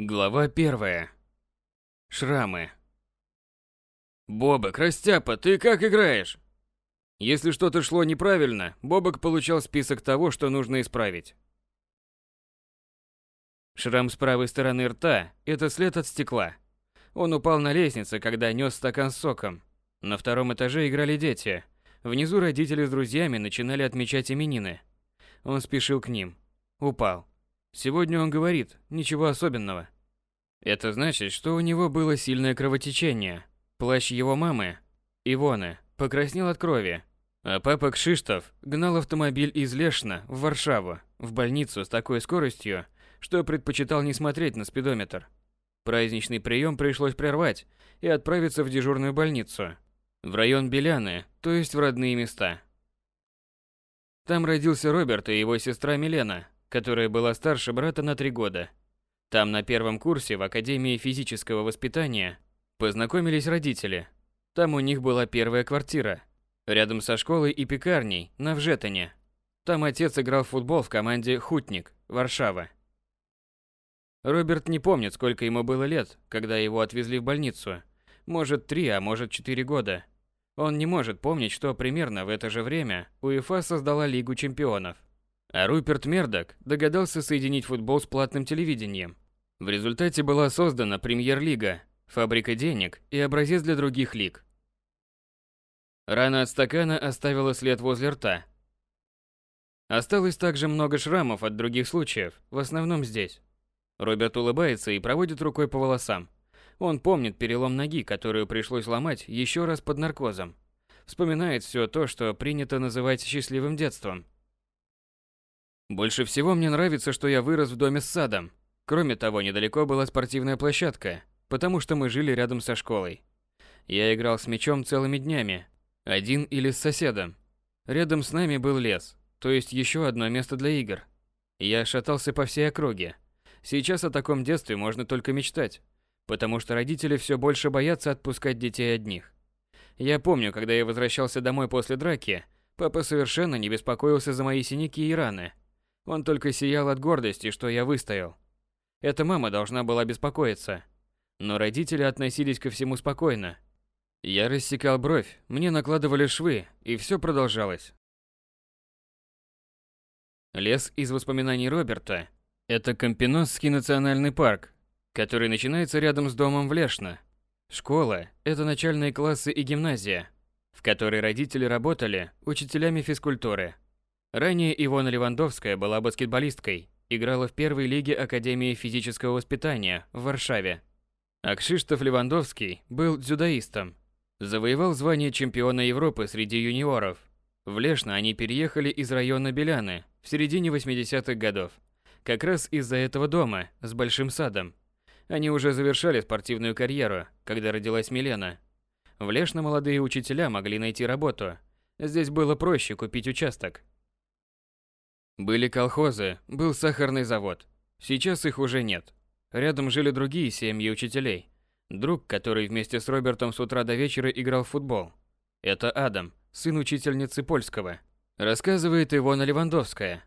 Глава первая. Шрамы. Бобок, растяпа, ты как играешь? Если что-то шло неправильно, Бобок получал список того, что нужно исправить. Шрам с правой стороны рта – это след от стекла. Он упал на лестнице, когда нес стакан с соком. На втором этаже играли дети. Внизу родители с друзьями начинали отмечать именины. Он спешил к ним. Упал. Сегодня он говорит, ничего особенного. Это значит, что у него было сильное кровотечение. Плащ его мамы, Ивоны, покраснел от крови. А папа Кшиштов гнал автомобиль из Лешна в Варшаву, в больницу с такой скоростью, что предпочитал не смотреть на спидометр. Праздничный прием пришлось прервать и отправиться в дежурную больницу. В район Беляны, то есть в родные места. Там родился Роберт и его сестра Милена, которая была старше брата на три года. Там на первом курсе в Академии физического воспитания познакомились родители. Там у них была первая квартира, рядом со школой и пекарней, на Вжетане. Там отец играл в футбол в команде «Хутник», Варшава. Роберт не помнит, сколько ему было лет, когда его отвезли в больницу. Может, три, а может, четыре года. Он не может помнить, что примерно в это же время УЕФА создала Лигу чемпионов. А Руперт Мердок догадался соединить футбол с платным телевидением. В результате была создана Премьер-лига, фабрика денег и образец для других лиг. Рана от стакана оставила след возле рта. Осталось также много шрамов от других случаев, в основном здесь. Роберт улыбается и проводит рукой по волосам. Он помнит перелом ноги, которую пришлось ломать еще раз под наркозом. Вспоминает все то, что принято называть счастливым детством – больше всего мне нравится, что я вырос в доме с садом. Кроме того, недалеко была спортивная площадка, потому что мы жили рядом со школой. Я играл с мячом целыми днями, один или с соседом. Рядом с нами был лес, то есть еще одно место для игр. Я шатался по всей округе. Сейчас о таком детстве можно только мечтать, потому что родители все больше боятся отпускать детей одних. Я помню, когда я возвращался домой после драки, папа совершенно не беспокоился за мои синяки и раны. Он только сиял от гордости, что я выстоял. Эта мама должна была беспокоиться. Но родители относились ко всему спокойно. Я рассекал бровь, мне накладывали швы, и все продолжалось. Лес из воспоминаний Роберта – это Кампиносский национальный парк, который начинается рядом с домом в Лешно. Школа – это начальные классы и гимназия, в которой родители работали учителями физкультуры – Ранее Ивона Левандовская была баскетболисткой, играла в первой лиге Академии физического воспитания в Варшаве. А Кшиштоф Левандовский был дзюдоистом. Завоевал звание чемпиона Европы среди юниоров. В Лешно они переехали из района Беляны в середине 80-х годов. Как раз из-за этого дома с большим садом. Они уже завершали спортивную карьеру, когда родилась Милена. В Лешно молодые учителя могли найти работу. Здесь было проще купить участок. Были колхозы, был сахарный завод. Сейчас их уже нет. Рядом жили другие семьи учителей. Друг, который вместе с Робертом с утра до вечера играл в футбол. Это Адам, сын учительницы польского. Рассказывает Ивона Левандовская.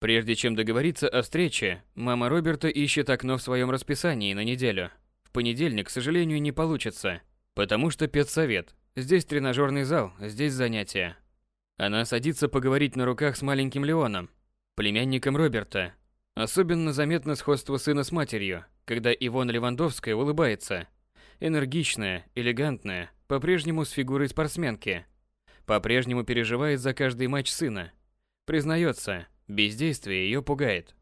Прежде чем договориться о встрече, мама Роберта ищет окно в своем расписании на неделю. В понедельник, к сожалению, не получится, потому что педсовет. Здесь тренажерный зал, здесь занятия. Она садится поговорить на руках с маленьким Леоном, племянником Роберта. Особенно заметно сходство сына с матерью, когда Ивона Левандовская улыбается. Энергичная, элегантная, по-прежнему с фигурой спортсменки. По-прежнему переживает за каждый матч сына. Признается, бездействие ее пугает.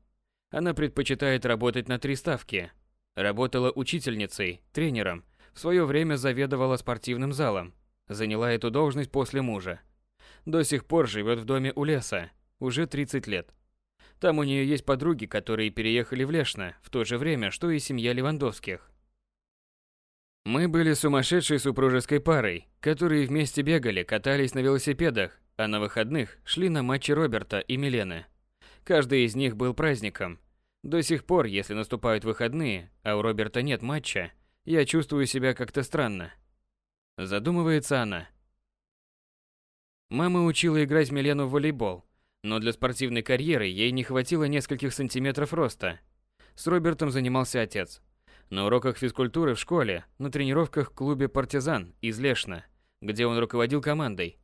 Она предпочитает работать на три ставки. Работала учительницей, тренером, в свое время заведовала спортивным залом. Заняла эту должность после мужа. До сих пор живет в доме у леса, уже 30 лет. Там у нее есть подруги, которые переехали в Лешно в то же время, что и семья Левандовских. Мы были сумасшедшей супружеской парой, которые вместе бегали, катались на велосипедах, а на выходных шли на матчи Роберта и Милены. Каждый из них был праздником. До сих пор, если наступают выходные, а у Роберта нет матча, я чувствую себя как-то странно. Задумывается она. Мама учила играть Милену в волейбол, но для спортивной карьеры ей не хватило нескольких сантиметров роста. с Робертом занимался отец. На уроках физкультуры в школе, на тренировках в клубе «Партизан» из Лешна, где он руководил командой.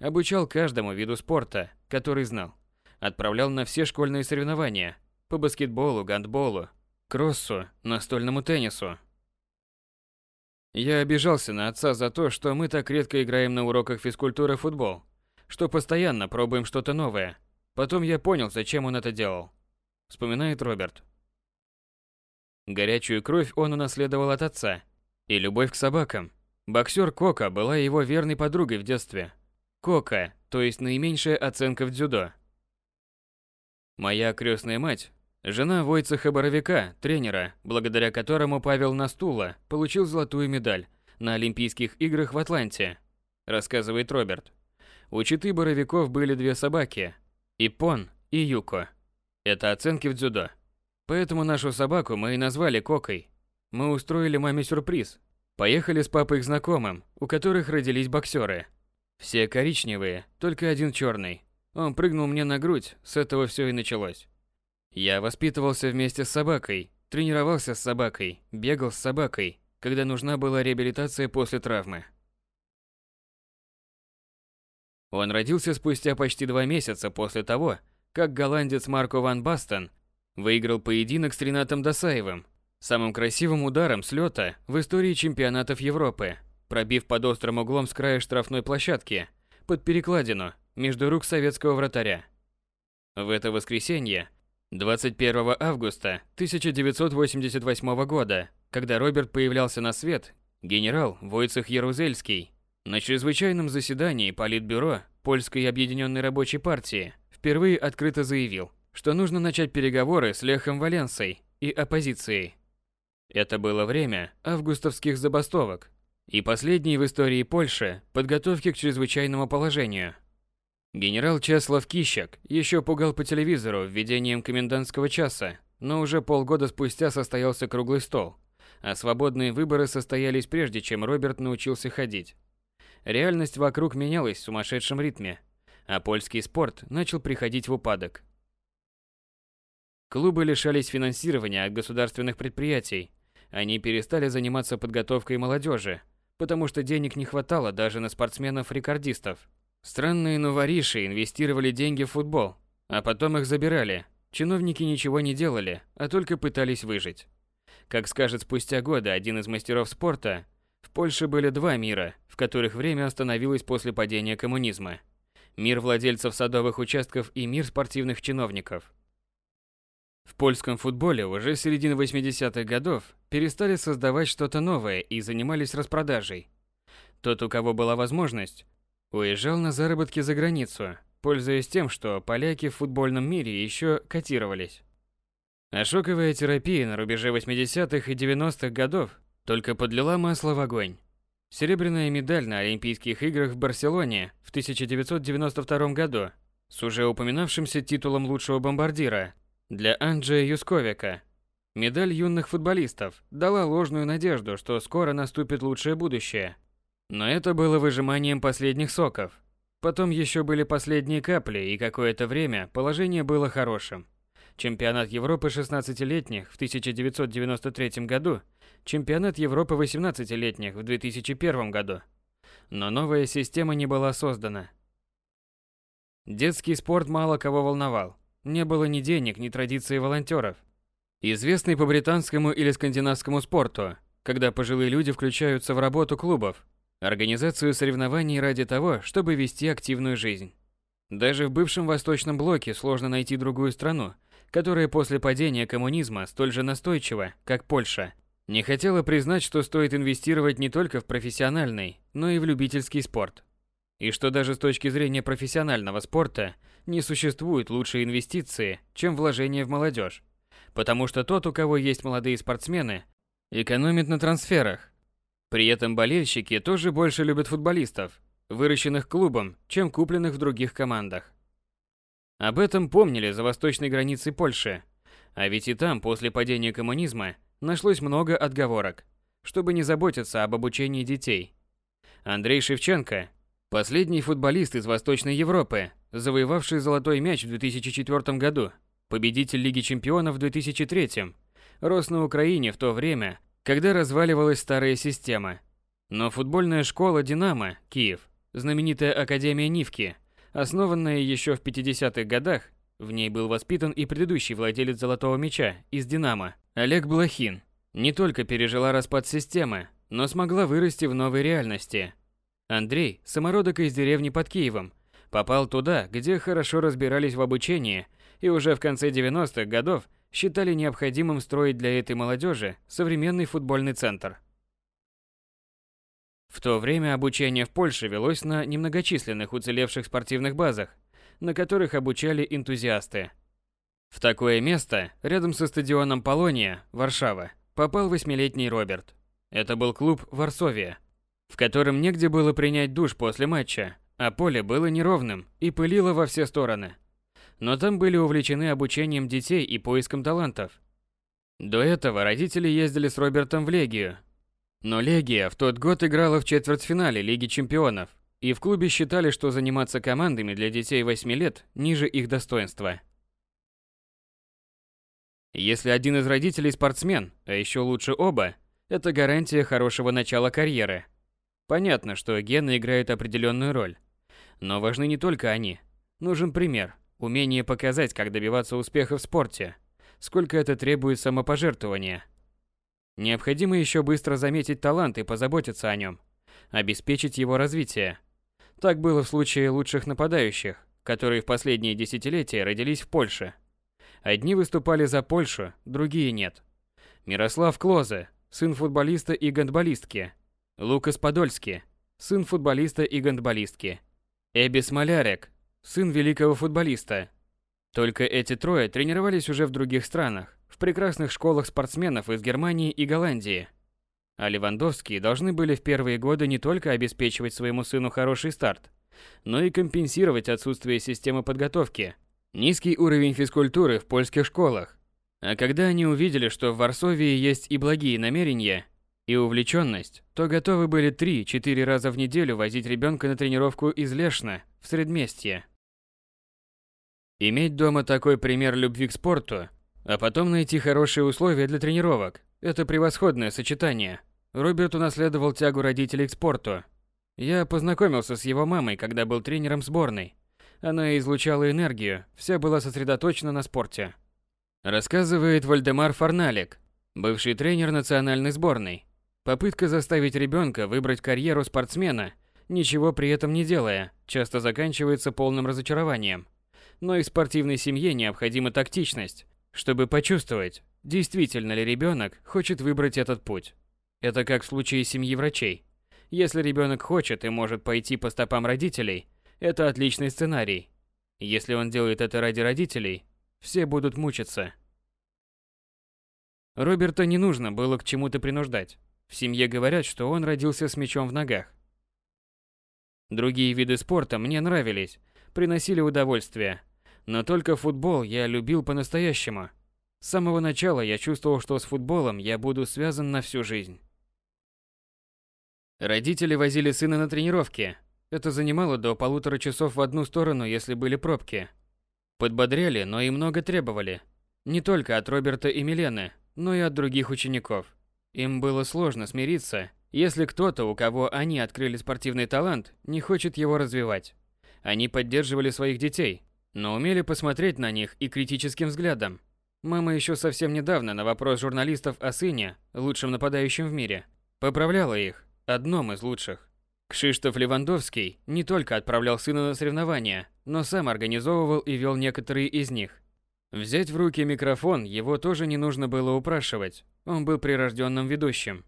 Обучал каждому виду спорта, который знал. Отправлял на все школьные соревнования по баскетболу, гандболу, кроссу, настольному теннису. Я обижался на отца за то, что мы так редко играем на уроках физкультуры футбол, что постоянно пробуем что-то новое. Потом я понял, зачем он это делал. Вспоминает Роберт. Горячую кровь он унаследовал от отца и любовь к собакам. Боксер Кока была его верной подругой в детстве. Кока, то есть наименьшая оценка в дзюдо. Моя крестная мать, жена Войцеха Боровика, тренера, благодаря которому Павел Настула получил золотую медаль на Олимпийских играх в Атланте, рассказывает Роберт. У читы Боровиков были две собаки – Ипон и Юко. Это оценки в дзюдо. Поэтому нашу собаку мы и назвали Кокой. Мы устроили маме сюрприз. Поехали с папой к знакомым, у которых родились боксеры. Все коричневые, только один черный. Он прыгнул мне на грудь, с этого все и началось. Я воспитывался вместе с собакой, тренировался с собакой, бегал с собакой, когда нужна была реабилитация после травмы. Он родился спустя почти два месяца после того, как голландец Марко ван Бастен Выиграл поединок с Ренатом Досаевым, самым красивым ударом с лёта в истории чемпионатов Европы, пробив под острым углом с края штрафной площадки, под перекладину, между рук советского вратаря. В это воскресенье, 21 августа 1988 года, когда Роберт появлялся на свет, генерал Войцех Ярузельский на чрезвычайном заседании Политбюро Польской объединенной рабочей партии впервые открыто заявил, что нужно начать переговоры с Лехом Валенсой и оппозицией. Это было время августовских забастовок и последней в истории Польши подготовки к чрезвычайному положению. Генерал Чеслав Кищак еще пугал по телевизору введением комендантского часа, но уже полгода спустя состоялся круглый стол, а свободные выборы состоялись прежде, чем Роберт научился ходить. Реальность вокруг менялась в сумасшедшем ритме, а польский спорт начал приходить в упадок. Клубы лишались финансирования от государственных предприятий. Они перестали заниматься подготовкой молодежи, потому что денег не хватало даже на спортсменов-рекордистов. Странные новориши инвестировали деньги в футбол, а потом их забирали. Чиновники ничего не делали, а только пытались выжить. Как скажет спустя годы один из мастеров спорта, в Польше были два мира, в которых время остановилось после падения коммунизма. Мир владельцев садовых участков и мир спортивных чиновников. В польском футболе уже с середины 80-х годов перестали создавать что-то новое и занимались распродажей. Тот, у кого была возможность, уезжал на заработки за границу, пользуясь тем, что поляки в футбольном мире еще котировались. А шоковая терапия на рубеже 80-х и 90-х годов только подлила масло в огонь. Серебряная медаль на Олимпийских играх в Барселоне в 1992 году с уже упоминавшимся титулом лучшего бомбардира для Анджея Юсковика медаль юных футболистов дала ложную надежду, что скоро наступит лучшее будущее. Но это было выжиманием последних соков. Потом еще были последние капли, и какое-то время положение было хорошим. Чемпионат Европы 16-летних в 1993 году, чемпионат Европы 18-летних в 2001 году. Но новая система не была создана. Детский спорт мало кого волновал. Не было ни денег, ни традиции волонтеров. Известный по британскому или скандинавскому спорту, когда пожилые люди включаются в работу клубов, организацию соревнований ради того, чтобы вести активную жизнь. Даже в бывшем Восточном блоке сложно найти другую страну, которая после падения коммунизма столь же настойчиво, как Польша, не хотела признать, что стоит инвестировать не только в профессиональный, но и в любительский спорт. И что даже с точки зрения профессионального спорта не существует лучшей инвестиции, чем вложение в молодежь. Потому что тот, у кого есть молодые спортсмены, экономит на трансферах. При этом болельщики тоже больше любят футболистов, выращенных клубом, чем купленных в других командах. Об этом помнили за восточной границей Польши. А ведь и там, после падения коммунизма, нашлось много отговорок, чтобы не заботиться об обучении детей. Андрей Шевченко, Последний футболист из Восточной Европы, завоевавший золотой мяч в 2004 году, победитель Лиги чемпионов в 2003 рос на Украине в то время, когда разваливалась старая система. Но футбольная школа «Динамо» Киев, знаменитая Академия Нивки, основанная еще в 50-х годах, в ней был воспитан и предыдущий владелец «Золотого мяча» из «Динамо» Олег Блохин, не только пережила распад системы, но смогла вырасти в новой реальности. Андрей, самородок из деревни под Киевом, попал туда, где хорошо разбирались в обучении и уже в конце 90-х годов считали необходимым строить для этой молодежи современный футбольный центр. В то время обучение в Польше велось на немногочисленных уцелевших спортивных базах, на которых обучали энтузиасты. В такое место, рядом со стадионом Полония, Варшава, попал восьмилетний Роберт. Это был клуб Варсовия, в котором негде было принять душ после матча, а поле было неровным и пылило во все стороны. Но там были увлечены обучением детей и поиском талантов. До этого родители ездили с Робертом в Легию. Но Легия в тот год играла в четвертьфинале Лиги чемпионов, и в клубе считали, что заниматься командами для детей 8 лет ниже их достоинства. Если один из родителей спортсмен, а еще лучше оба, это гарантия хорошего начала карьеры. Понятно, что гены играют определенную роль. Но важны не только они. Нужен пример, умение показать, как добиваться успеха в спорте, сколько это требует самопожертвования. Необходимо еще быстро заметить талант и позаботиться о нем, обеспечить его развитие. Так было в случае лучших нападающих, которые в последние десятилетия родились в Польше. Одни выступали за Польшу, другие нет. Мирослав Клозе, сын футболиста и гандболистки. Лукас Подольский, сын футболиста и гандболистки. Эбис Малярек, сын великого футболиста. Только эти трое тренировались уже в других странах, в прекрасных школах спортсменов из Германии и Голландии. А Левандовские должны были в первые годы не только обеспечивать своему сыну хороший старт, но и компенсировать отсутствие системы подготовки, низкий уровень физкультуры в польских школах. А когда они увидели, что в Варсовии есть и благие намерения, и увлеченность, то готовы были 3-4 раза в неделю возить ребенка на тренировку из Лешна в Средместье. Иметь дома такой пример любви к спорту, а потом найти хорошие условия для тренировок – это превосходное сочетание. Роберт унаследовал тягу родителей к спорту. Я познакомился с его мамой, когда был тренером сборной. Она излучала энергию, вся была сосредоточена на спорте. Рассказывает Вальдемар Фарналик, бывший тренер национальной сборной. Попытка заставить ребенка выбрать карьеру спортсмена, ничего при этом не делая, часто заканчивается полным разочарованием. Но и в спортивной семье необходима тактичность, чтобы почувствовать, действительно ли ребенок хочет выбрать этот путь. Это как в случае семьи врачей. Если ребенок хочет и может пойти по стопам родителей, это отличный сценарий. Если он делает это ради родителей, все будут мучиться. Роберта не нужно было к чему-то принуждать. В семье говорят, что он родился с мечом в ногах. Другие виды спорта мне нравились, приносили удовольствие. Но только футбол я любил по-настоящему. С самого начала я чувствовал, что с футболом я буду связан на всю жизнь. Родители возили сына на тренировки. Это занимало до полутора часов в одну сторону, если были пробки. Подбодряли, но и много требовали. Не только от Роберта и Милены, но и от других учеников. Им было сложно смириться, если кто-то, у кого они открыли спортивный талант, не хочет его развивать. Они поддерживали своих детей, но умели посмотреть на них и критическим взглядом. Мама еще совсем недавно на вопрос журналистов о сыне, лучшем нападающем в мире, поправляла их, одном из лучших. Кшиштоф Левандовский не только отправлял сына на соревнования, но сам организовывал и вел некоторые из них. Взять в руки микрофон его тоже не нужно было упрашивать. Он был прирожденным ведущим.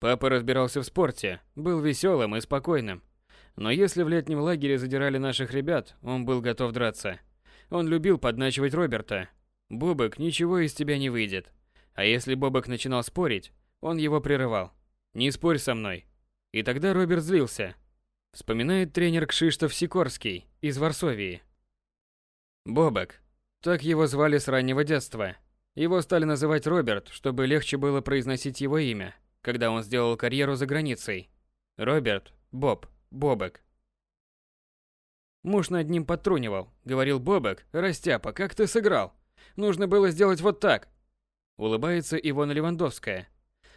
Папа разбирался в спорте, был веселым и спокойным. Но если в летнем лагере задирали наших ребят, он был готов драться. Он любил подначивать Роберта. «Бобок, ничего из тебя не выйдет». А если Бобок начинал спорить, он его прерывал. «Не спорь со мной». И тогда Роберт злился. Вспоминает тренер Кшиштоф Сикорский из Варсовии. Бобок. Так его звали с раннего детства. Его стали называть Роберт, чтобы легче было произносить его имя, когда он сделал карьеру за границей. Роберт, Боб, Бобок. Муж над ним подтрунивал. Говорил, Бобок, растяпа, как ты сыграл? Нужно было сделать вот так. Улыбается Ивона Левандовская.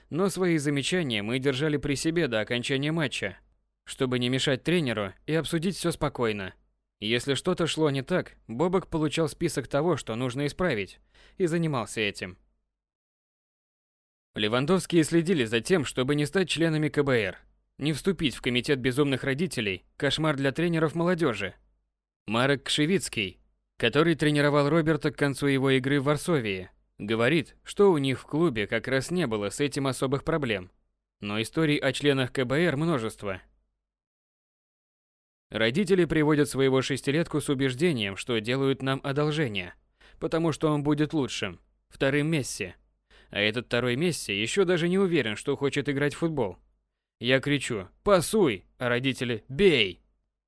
Но свои замечания мы держали при себе до окончания матча, чтобы не мешать тренеру и обсудить все спокойно. Если что-то шло не так, Бобок получал список того, что нужно исправить, и занимался этим. Левандовские следили за тем, чтобы не стать членами КБР, не вступить в комитет безумных родителей, кошмар для тренеров молодежи. Марек Кшевицкий, который тренировал Роберта к концу его игры в Варсовии, говорит, что у них в клубе как раз не было с этим особых проблем. Но историй о членах КБР множество. Родители приводят своего шестилетку с убеждением, что делают нам одолжение, потому что он будет лучшим, вторым Месси. А этот второй Месси еще даже не уверен, что хочет играть в футбол. Я кричу «Пасуй!», а родители «Бей!».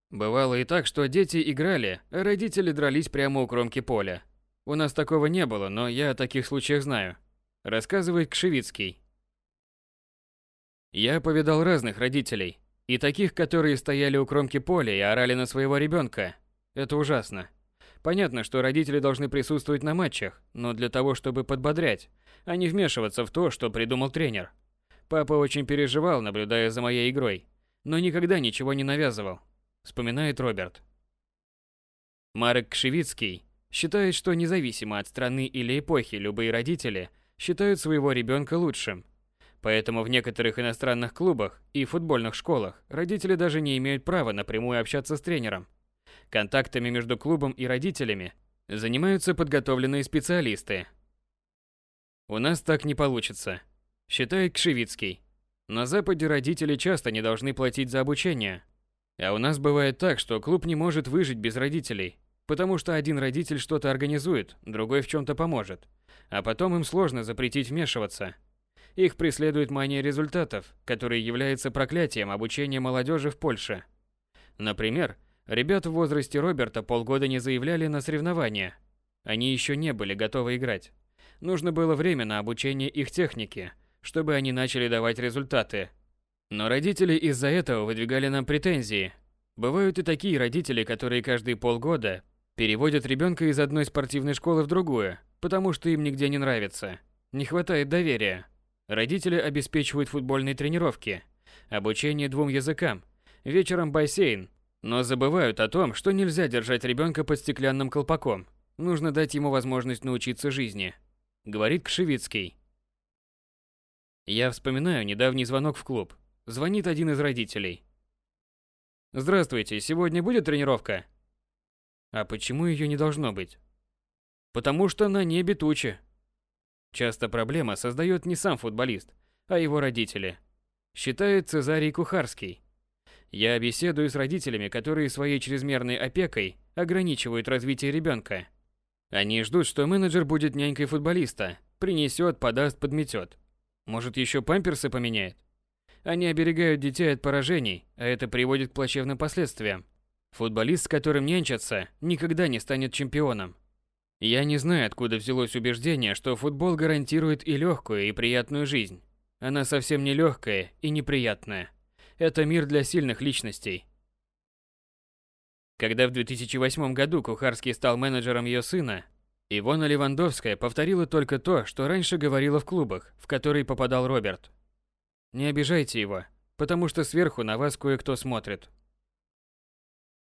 Бывало и так, что дети играли, а родители дрались прямо у кромки поля. У нас такого не было, но я о таких случаях знаю. Рассказывает Кшевицкий. Я повидал разных родителей. И таких, которые стояли у кромки поля и орали на своего ребенка. Это ужасно. Понятно, что родители должны присутствовать на матчах, но для того, чтобы подбодрять, а не вмешиваться в то, что придумал тренер. Папа очень переживал, наблюдая за моей игрой, но никогда ничего не навязывал, вспоминает Роберт. Марек Кшевицкий считает, что независимо от страны или эпохи, любые родители считают своего ребенка лучшим. Поэтому в некоторых иностранных клубах и футбольных школах родители даже не имеют права напрямую общаться с тренером. Контактами между клубом и родителями занимаются подготовленные специалисты. У нас так не получится считает Кшевицкий. На Западе родители часто не должны платить за обучение. А у нас бывает так, что клуб не может выжить без родителей, потому что один родитель что-то организует, другой в чем-то поможет. А потом им сложно запретить вмешиваться. Их преследует мания результатов, которая является проклятием обучения молодежи в Польше. Например, ребята в возрасте Роберта полгода не заявляли на соревнования. Они еще не были готовы играть. Нужно было время на обучение их технике – чтобы они начали давать результаты. Но родители из-за этого выдвигали нам претензии. Бывают и такие родители, которые каждые полгода переводят ребенка из одной спортивной школы в другую, потому что им нигде не нравится. Не хватает доверия. Родители обеспечивают футбольные тренировки, обучение двум языкам, вечером бассейн, но забывают о том, что нельзя держать ребенка под стеклянным колпаком. Нужно дать ему возможность научиться жизни, говорит Кшевицкий. Я вспоминаю недавний звонок в клуб. Звонит один из родителей. Здравствуйте, сегодня будет тренировка? А почему ее не должно быть? Потому что на небе тучи. Часто проблема создает не сам футболист, а его родители. Считает Цезарий Кухарский. Я беседую с родителями, которые своей чрезмерной опекой ограничивают развитие ребенка. Они ждут, что менеджер будет нянькой футболиста, принесет, подаст, подметет. Может, еще памперсы поменяет? Они оберегают детей от поражений, а это приводит к плачевным последствиям. Футболист, с которым нянчатся, никогда не станет чемпионом. Я не знаю, откуда взялось убеждение, что футбол гарантирует и легкую, и приятную жизнь. Она совсем не легкая и неприятная. Это мир для сильных личностей. Когда в 2008 году Кухарский стал менеджером ее сына, Ивона Левандовская повторила только то, что раньше говорила в клубах, в которые попадал Роберт. Не обижайте его, потому что сверху на вас кое-кто смотрит.